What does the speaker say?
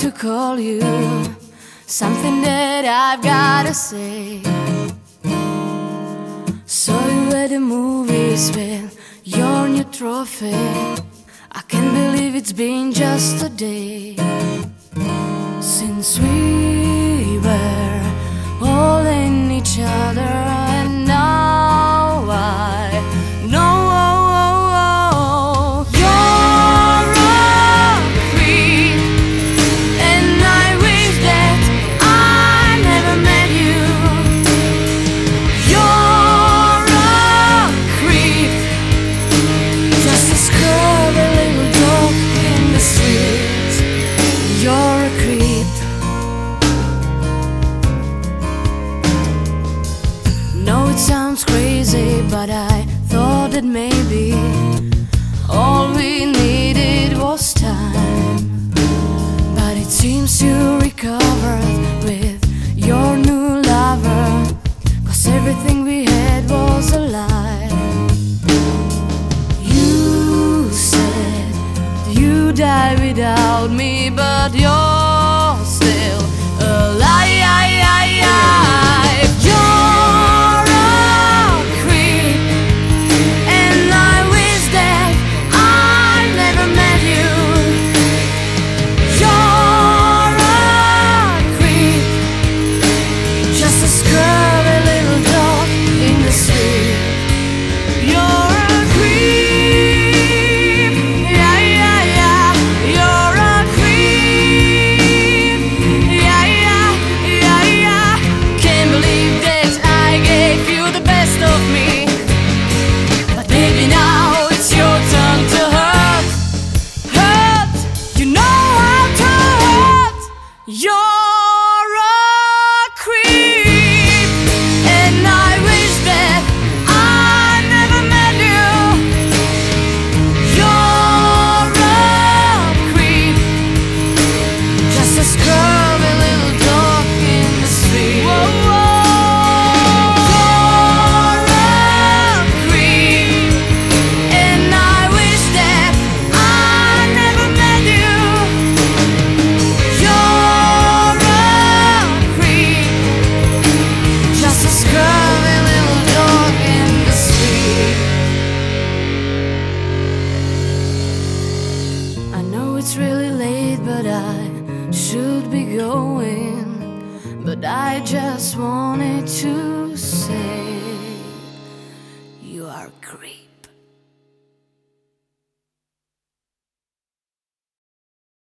to call you. Something that I've gotta say. Saw you at the movies with your new trophy. I can't believe it's been just a day since we that maybe all we needed was time. But it seems you recovered with your new lover. Cause everything we had was a lie. You said you die without me, but you're hurt. Late, but I should be going. But I just wanted to say, you are creep.